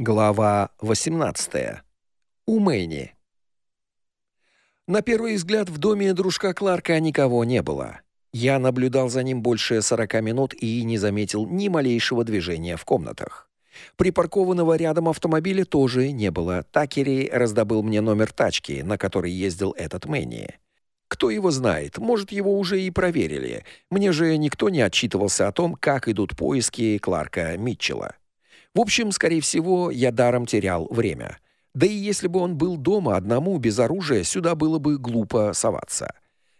Глава 18. У Мэни. На первый взгляд в доме дружка Кларка никого не было. Я наблюдал за ним больше 40 минут и не заметил ни малейшего движения в комнатах. Припаркованного рядом автомобиля тоже не было. Такери раздобыл мне номер тачки, на которой ездил этот Мэни. Кто его знает, может, его уже и проверили. Мне же никто не отчитывался о том, как идут поиски Кларка Митчелла. В общем, скорее всего, я даром терял время. Да и если бы он был дома одному без оружия, сюда было бы глупо соваться.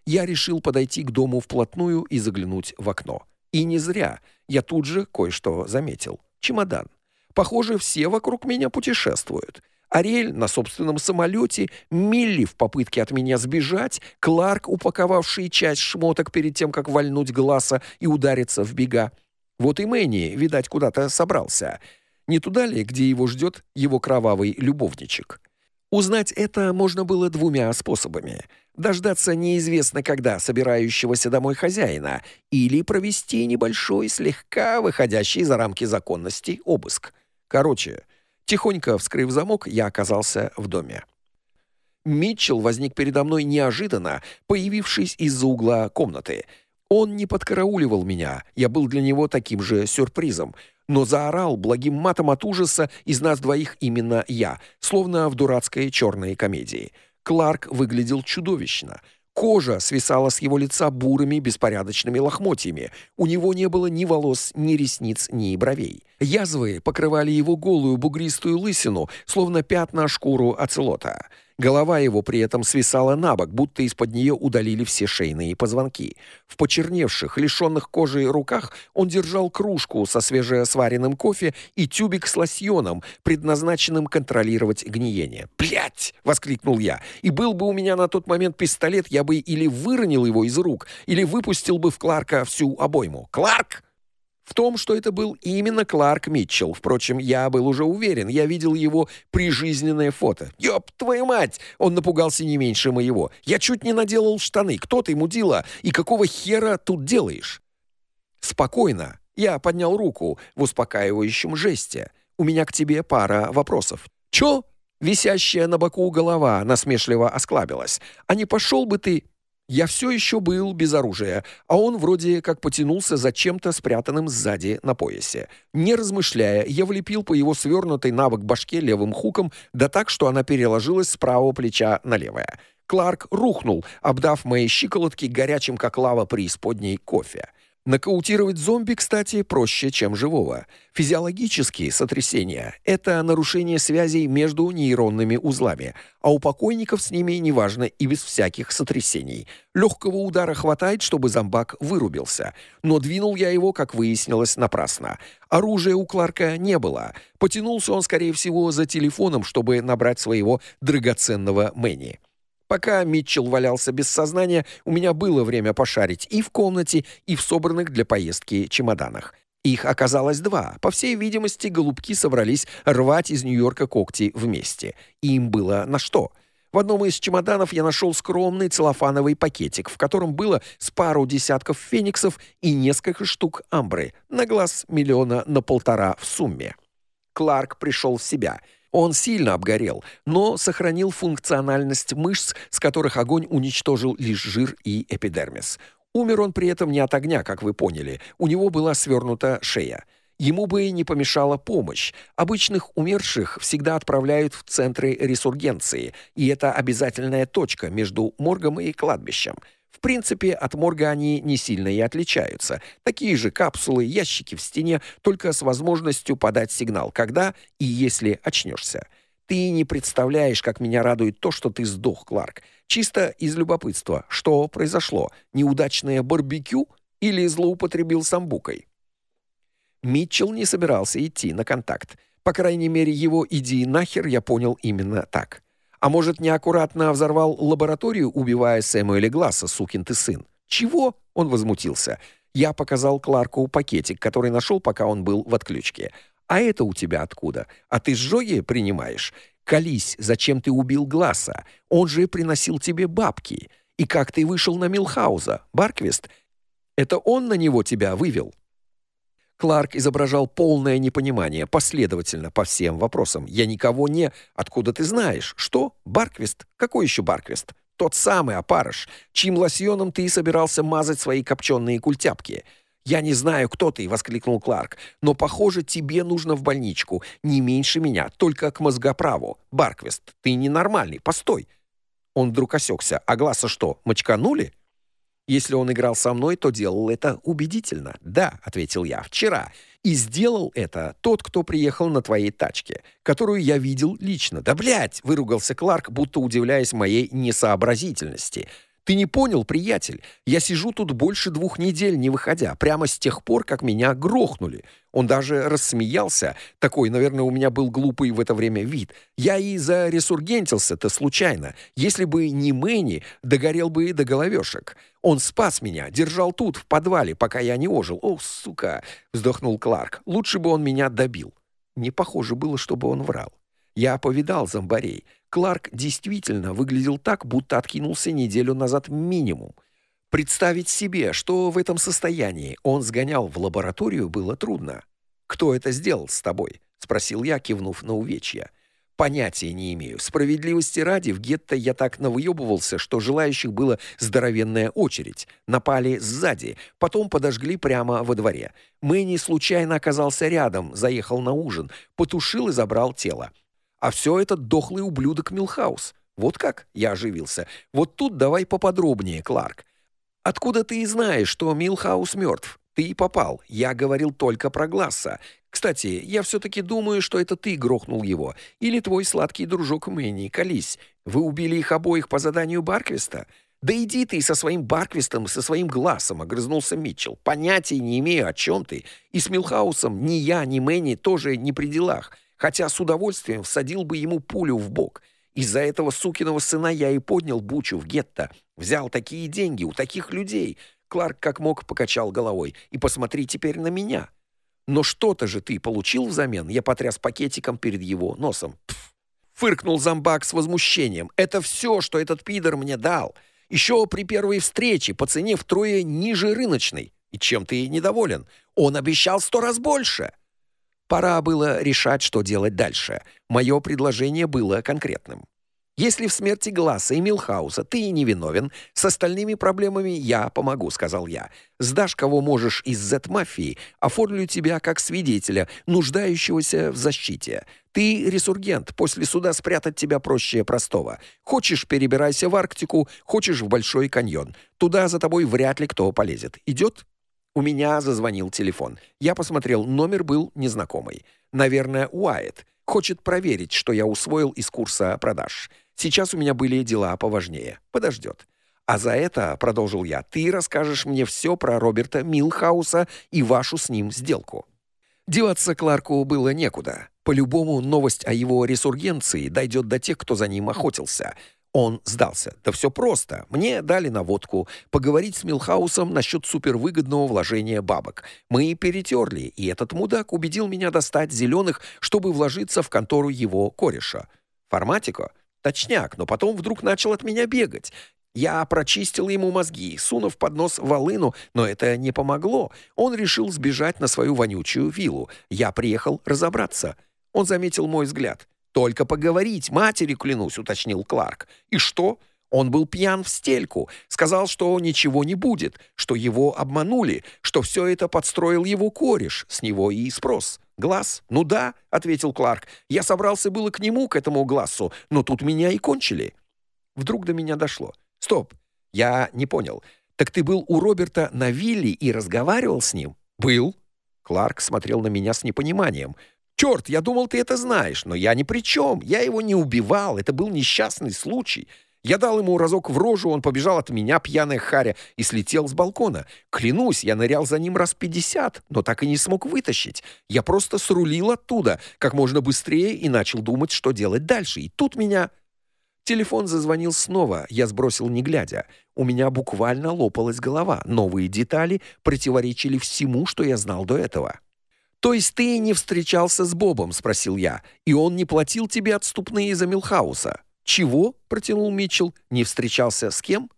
Я решил подойти к дому вплотную и заглянуть в окно. И не зря. Я тут же кое-что заметил. Чемодан. Похоже, все вокруг меня путешествуют. Ариэль на собственном самолете, Милли в попытке от меня сбежать, Кларк, упаковавший часть шмоток перед тем, как вальнуть глаза и удариться в бега. Вот и Мэнни, видать, куда-то собрался. Не туда ли, где его ждет его кровавый любовничек? Узнать это можно было двумя способами: дождаться неизвестно когда собирающегося домой хозяина или провести небольшой, слегка выходящий за рамки законности обыск. Короче, тихонько вскрыв замок, я оказался в доме. Митчелл возник передо мной неожиданно, появившись из-за угла комнаты. Он не подкарауливал меня, я был для него таким же сюрпризом но заорал благим матом от ужаса из нас двоих именно я, словно в дурацкой черной комедии. Кларк выглядел чудовищно. Кожа свисала с его лица бурыми беспорядочными лохмотьями. У него не было ни волос, ни ресниц, ни бровей. Язвы покрывали его голую бугристую лысину, словно пятна шкуру оцелота. Голова его при этом свисала на бок, будто из-под нее удалили все шейные позвонки. В почерневших, лишенных кожи руках он держал кружку со свежесваренным кофе и тюбик с лосьоном, предназначенным контролировать гниение. «Блядь!» — воскликнул я. «И был бы у меня на тот момент пистолет, я бы или выронил его из рук, или выпустил бы в Кларка всю обойму. Кларк!» В том, что это был именно Кларк Митчелл. Впрочем, я был уже уверен. Я видел его прижизненное фото. Ёб твою мать! Он напугался не меньше моего. Я чуть не наделал штаны. Кто ты, мудила? И какого хера тут делаешь? Спокойно. Я поднял руку в успокаивающем жесте. У меня к тебе пара вопросов. Чё? Висящая на боку голова насмешливо осклабилась. А не пошел бы ты я все еще был без оружия, а он вроде как потянулся за чем-то спрятанным сзади на поясе. Не размышляя, я влепил по его свернутой на бок башке левым хуком, да так, что она переложилась с правого плеча на левое. Кларк рухнул, обдав мои щиколотки горячим как лава преисподней кофе. Нокаутировать зомби, кстати, проще, чем живого. Физиологические сотрясения это нарушение связей между нейронными узлами, а у покойников с ними неважно и без всяких сотрясений. Легкого удара хватает, чтобы зомбак вырубился, но двинул я его, как выяснилось, напрасно. Оружия у Кларка не было. Потянулся он скорее всего за телефоном, чтобы набрать своего драгоценного Мэнни. Пока Митчелл валялся без сознания, у меня было время пошарить и в комнате, и в собранных для поездки чемоданах. Их оказалось два. По всей видимости, голубки собрались рвать из Нью-Йорка когти вместе. Им было на что. В одном из чемоданов я нашел скромный целлофановый пакетик, в котором было с пару десятков фениксов и несколько штук амбры, на глаз миллиона на полтора в сумме. Кларк пришел в себя — он сильно обгорел, но сохранил функциональность мышц, с которых огонь уничтожил лишь жир и эпидермис. Умер он при этом не от огня, как вы поняли. У него была свернута шея. Ему бы и не помешала помощь. Обычных умерших всегда отправляют в центры ресургенции, и это обязательная точка между моргом и кладбищем. В принципе, от морга они не сильно и отличаются. Такие же капсулы, ящики в стене, только с возможностью подать сигнал, когда и если очнешься. Ты не представляешь, как меня радует то, что ты сдох, Кларк. Чисто из любопытства. Что произошло? Неудачное барбекю или злоупотребил самбукой? Митчелл не собирался идти на контакт. По крайней мере, его «иди нахер» я понял именно так. А может, неаккуратно взорвал лабораторию, убивая Сэмюэля Гласса, сукин ты сын? Чего? Он возмутился. Я показал Кларку пакетик, который нашел, пока он был в отключке. А это у тебя откуда? А ты сжоги принимаешь? Колись, зачем ты убил Гласса? Он же приносил тебе бабки. И как ты вышел на Милхауза? Барквист? Это он на него тебя вывел? Кларк изображал полное непонимание, последовательно по всем вопросам. Я никого не... Откуда ты знаешь? Что? Барквист? Какой еще Барквист? Тот самый опарыш, чьим лосьоном ты и собирался мазать свои копченые культяпки. «Я не знаю, кто ты», — воскликнул Кларк, «но, похоже, тебе нужно в больничку. Не меньше меня, только к мозгоправу. Барквист, ты ненормальный, постой». Он вдруг осекся. «А глаза что, мочканули?» Если он играл со мной, то делал это убедительно. «Да», — ответил я, — «вчера. И сделал это тот, кто приехал на твоей тачке, которую я видел лично». «Да, блядь!» — выругался Кларк, будто удивляясь моей несообразительности. Ты не понял, приятель? Я сижу тут больше двух недель, не выходя, прямо с тех пор, как меня грохнули. Он даже рассмеялся. Такой, наверное, у меня был глупый в это время вид. Я и заресургентился-то случайно. Если бы не Мэнни, догорел бы и до головешек. Он спас меня, держал тут, в подвале, пока я не ожил. «О, сука!» — вздохнул Кларк. «Лучше бы он меня добил». Не похоже было, чтобы он врал. Я повидал зомбарей. Кларк действительно выглядел так, будто откинулся неделю назад минимум. Представить себе, что в этом состоянии он сгонял в лабораторию, было трудно. «Кто это сделал с тобой?» — спросил я, кивнув на увечья. «Понятия не имею. Справедливости ради, в гетто я так навыебывался, что желающих было здоровенная очередь. Напали сзади, потом подожгли прямо во дворе. Мэнни случайно оказался рядом, заехал на ужин, потушил и забрал тело. А все это дохлый ублюдок Милхаус. Вот как? Я оживился. Вот тут давай поподробнее, Кларк. Откуда ты знаешь, что Милхаус мертв? Ты и попал. Я говорил только про Гласса. Кстати, я все-таки думаю, что это ты грохнул его. Или твой сладкий дружок Мэнни, колись. Вы убили их обоих по заданию Барквиста? Да иди ты со своим Барквистом, со своим Глассом, огрызнулся Митчелл. Понятия не имею, о чем ты. И с Милхаусом ни я, ни Мэнни тоже не при делах хотя с удовольствием всадил бы ему пулю в бок. Из-за этого сукиного сына я и поднял бучу в гетто. Взял такие деньги у таких людей. Кларк как мог покачал головой. И посмотри теперь на меня. Но что-то же ты получил взамен? Я потряс пакетиком перед его носом. Пф. Фыркнул зомбак с возмущением. Это все, что этот пидор мне дал. Еще при первой встрече по цене втрое ниже рыночной. И чем ты недоволен? Он обещал сто раз больше. Пора было решать, что делать дальше. Мое предложение было конкретным. Если в смерти Гласса и Милхауса ты не виновен, с остальными проблемами я помогу, сказал я. Сдашь кого можешь из Z-мафии, оформлю тебя как свидетеля, нуждающегося в защите. Ты ресургент, после суда спрятать тебя проще простого. Хочешь, перебирайся в Арктику, хочешь в Большой каньон. Туда за тобой вряд ли кто полезет. Идет? У меня зазвонил телефон. Я посмотрел, номер был незнакомый. Наверное, Уайт. Хочет проверить, что я усвоил из курса продаж. Сейчас у меня были дела поважнее. Подождет. А за это, продолжил я, ты расскажешь мне все про Роберта Милхауса и вашу с ним сделку. Деваться Кларку было некуда. По-любому новость о его ресургенции дойдет до тех, кто за ним охотился. Он сдался. Да все просто. Мне дали наводку поговорить с Милхаусом насчет супервыгодного вложения бабок. Мы перетерли, и этот мудак убедил меня достать зеленых, чтобы вложиться в контору его кореша. Форматика? Точняк, но потом вдруг начал от меня бегать. Я прочистил ему мозги, сунув под нос волыну, но это не помогло. Он решил сбежать на свою вонючую виллу. Я приехал разобраться. Он заметил мой взгляд. «Только поговорить, матери клянусь», — уточнил Кларк. «И что?» Он был пьян в стельку, сказал, что ничего не будет, что его обманули, что все это подстроил его кореш, с него и спрос. «Глаз? Ну да», — ответил Кларк. «Я собрался было к нему, к этому глазу, но тут меня и кончили». Вдруг до меня дошло. «Стоп, я не понял. Так ты был у Роберта на вилле и разговаривал с ним?» «Был». Кларк смотрел на меня с непониманием. Черт, я думал, ты это знаешь, но я ни при чем. Я его не убивал, это был несчастный случай. Я дал ему разок в рожу, он побежал от меня, пьяная харя, и слетел с балкона. Клянусь, я нырял за ним раз пятьдесят, но так и не смог вытащить. Я просто срулил оттуда как можно быстрее и начал думать, что делать дальше. И тут меня... Телефон зазвонил снова, я сбросил не глядя. У меня буквально лопалась голова. Новые детали противоречили всему, что я знал до этого. То есть ты не встречался с Бобом, спросил я. И он не платил тебе отступные за Милхауса? Чего? протянул Митчелл. Не встречался с кем?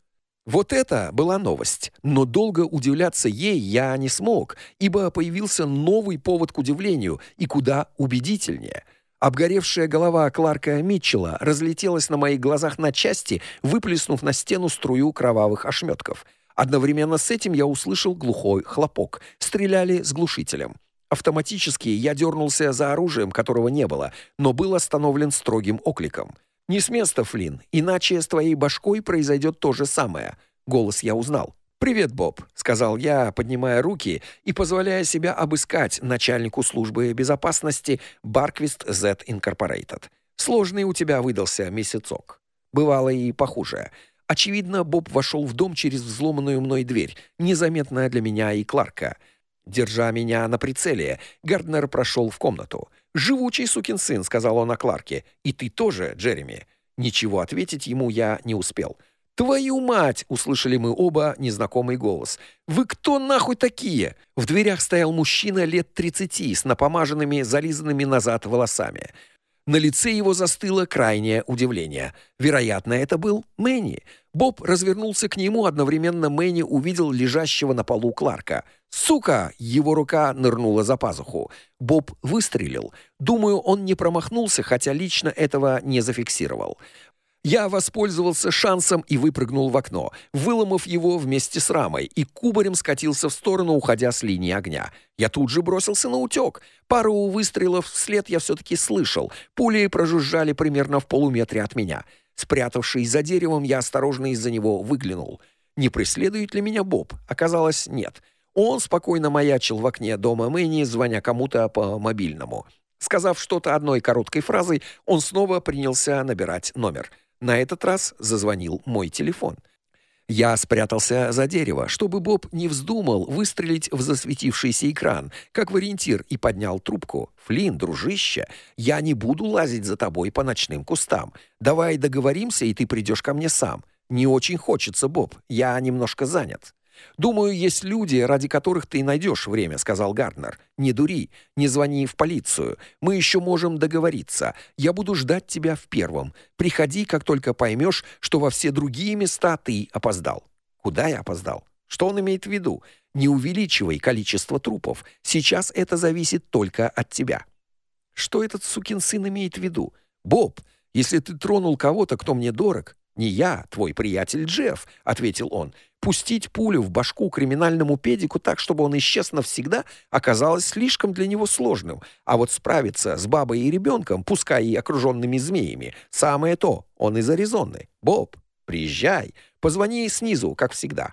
Вот это была новость, но долго удивляться ей я не смог, ибо появился новый повод к удивлению и куда убедительнее. Обгоревшая голова Кларка Митчелла разлетелась на моих глазах на части, выплеснув на стену струю кровавых ошметков. Одновременно с этим я услышал глухой хлопок. Стреляли с глушителем. Автоматически я дернулся за оружием, которого не было, но был остановлен строгим окликом. Не с места, Флин, иначе с твоей башкой произойдет то же самое. Голос я узнал. Привет, Боб, сказал я, поднимая руки и позволяя себя обыскать начальнику службы безопасности Barquist Z Incorporated. Сложный у тебя выдался месяцок. Бывало и похуже. Очевидно, Боб вошел в дом через взломанную мной дверь, незаметная для меня и Кларка. Держа меня на прицеле, Гарднер прошел в комнату. «Живучий сукин сын», — сказал он о Кларке. «И ты тоже, Джереми». Ничего ответить ему я не успел. «Твою мать!» — услышали мы оба незнакомый голос. «Вы кто нахуй такие?» В дверях стоял мужчина лет тридцати с напомаженными, зализанными назад волосами. На лице его застыло крайнее удивление. Вероятно, это был Мэнни. Боб развернулся к нему, одновременно Мэнни увидел лежащего на полу Кларка. «Сука!» — его рука нырнула за пазуху. Боб выстрелил. Думаю, он не промахнулся, хотя лично этого не зафиксировал. Я воспользовался шансом и выпрыгнул в окно, выломав его вместе с рамой, и кубарем скатился в сторону, уходя с линии огня. Я тут же бросился на утек. Пару выстрелов вслед я все-таки слышал. Пули прожужжали примерно в полуметре от меня. Спрятавшись за деревом, я осторожно из-за него выглянул. Не преследует ли меня Боб? Оказалось, нет. Он спокойно маячил в окне дома Мэнни, звоня кому-то по мобильному. Сказав что-то одной короткой фразой, он снова принялся набирать номер. На этот раз зазвонил мой телефон. Я спрятался за дерево, чтобы Боб не вздумал выстрелить в засветившийся экран, как в ориентир, и поднял трубку. «Флинн, дружище, я не буду лазить за тобой по ночным кустам. Давай договоримся, и ты придешь ко мне сам. Не очень хочется, Боб, я немножко занят». Думаю, есть люди, ради которых ты найдешь время, сказал Гарднер. Не дури, не звони в полицию. Мы еще можем договориться. Я буду ждать тебя в первом. Приходи, как только поймешь, что во все другие места ты опоздал. Куда я опоздал? Что он имеет в виду? Не увеличивай количество трупов. Сейчас это зависит только от тебя. Что этот сукин сын имеет в виду? Боб, если ты тронул кого-то, кто мне дорог, не я, твой приятель Джефф, ответил он. Пустить пулю в башку криминальному педику так, чтобы он исчез навсегда, оказалось слишком для него сложным. А вот справиться с бабой и ребенком, пускай и окруженными змеями, самое то. Он из Аризоны. Боб, приезжай, позвони снизу, как всегда.